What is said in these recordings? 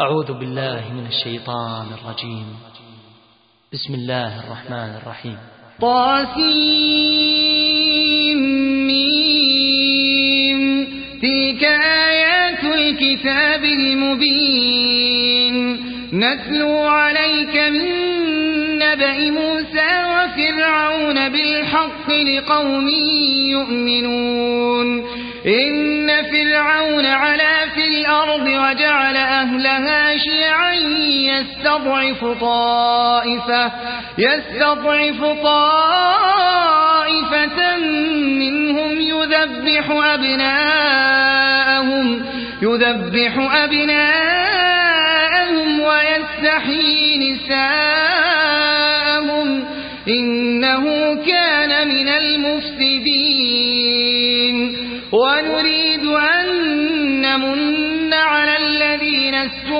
أعوذ بالله من الشيطان الرجيم. بسم الله الرحمن الرحيم. طاسيم تلك آيات الكتاب المبين. نتلو عليك من نبأ موسى وفرعون بالحق لقوم يؤمنون. إن فرعون علا في الأرض وجعل أهلها شيعا يستضعف طائفة, يستضعف طائفة منهم يذبح أبناءهم يذبح أبناءهم ويستحيي نساءهم إنه كان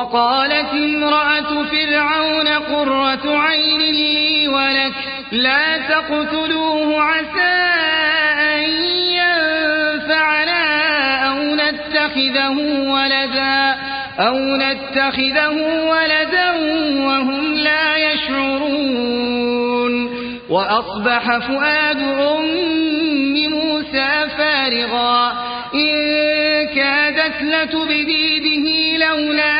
وقالت امرأة فرعون قرة عين لي ولك لا تقتلوه عسى أن ينفعنا أو نتخذه ولدا أو نتخذه ولدا وهم لا يشعرون. وأصبح فؤاد أم موسى فارغا. إن كادت لتبدي به لولا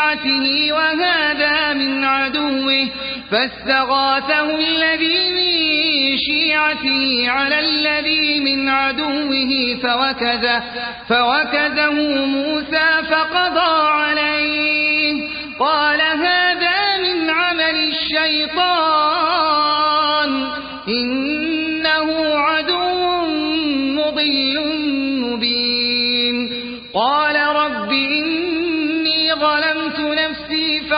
شيعته وهذا من عدوه فاستغاثه الذي من شيعته على الذي من عدوه فوكذه, فوكذه موسى فقضى عليه قال هذا من عمل الشيطان إنه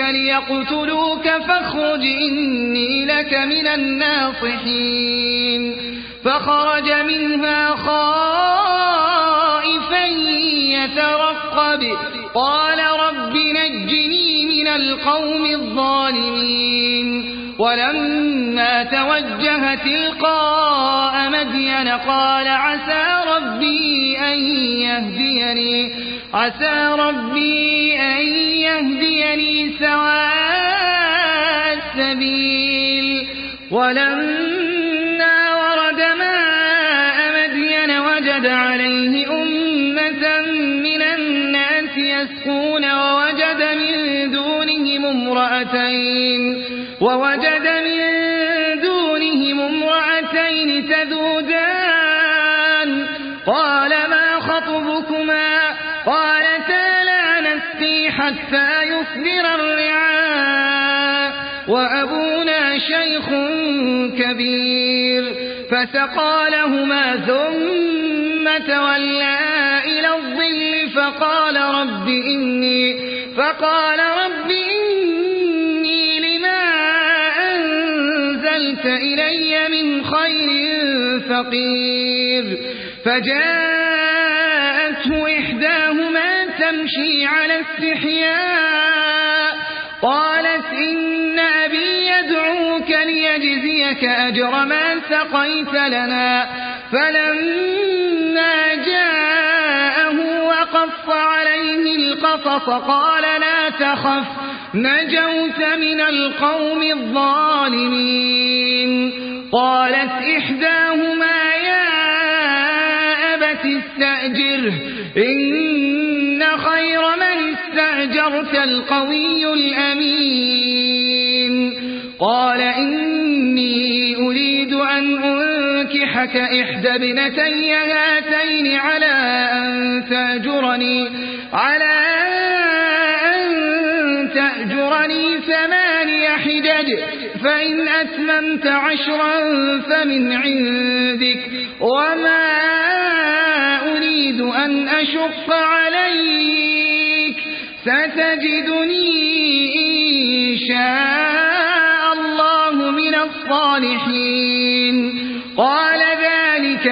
ليقتلوك فاخرج إني لك من الناصحين. فخرج منها خائفا يترقب. قال رب نجني من القوم الظالمين. ولما توجه تلقاء مدين قال عسى ربي أن يهديني. عسى ربي أن يهديني سواء السبيل. ولما ورد ماء مدين وجد عليه أمة من الناس يسقون ووجد من دونهم امرأتين ووجد من دونهم امرأتين تذودان كبير. فسقى لهما ثم تولى إلى الظل فقال رب إني فقال رب إني لما أنزلت إلي من خير فقير. فجاءته إحداهما تمشي على استحياء ليجزيك أجر ما سقيت لنا. فلما جاءه وقف عليه القصص قال لا تخف نجوت من القوم الظالمين. قالت إحداهما يا أبت استأجره إن خير من استأجرت القوي الأمين. قال إني أنكحك إحدى ابنتي هاتين على أن تأجرني على أن تأجرني ثماني حجج فإن أتممت عشرا فمن عندك وما أريد أن أشق عليك ستجدني إن شاء الله من الصالحين. قال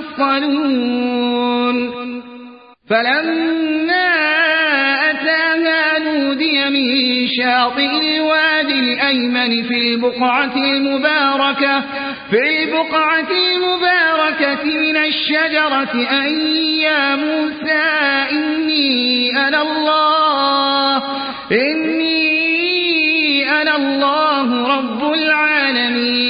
تصطلون فلما أتاها نودي من شاطئ الوادي الأيمن في البقعة المباركة في البقعة المباركة من الشجرة أن يا موسى إني أنا الله إني أنا الله رب العالمين.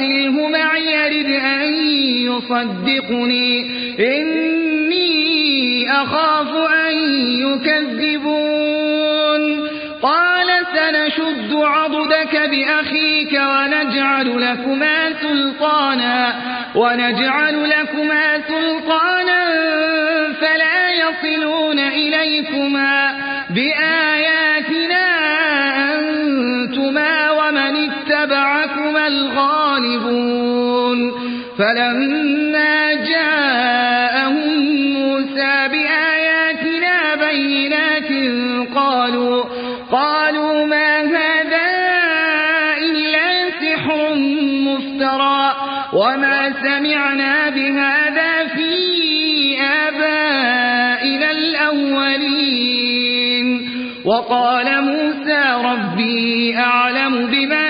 فأرسله معي يرد أن يصدقني. إني أخاف أن يكذبون. قال سنشد عضدك بأخيك ونجعل لكما سلطانا. ونجعل لكما سلطانا فلا يصلون إليكما بآياتنا الغالبون فلما جاءهم موسى بآياتنا بينات قالوا قالوا ما هذا إلا سحر مفترى وما سمعنا بهذا في آبائنا الأولين. وقال موسى ربي أعلم بمن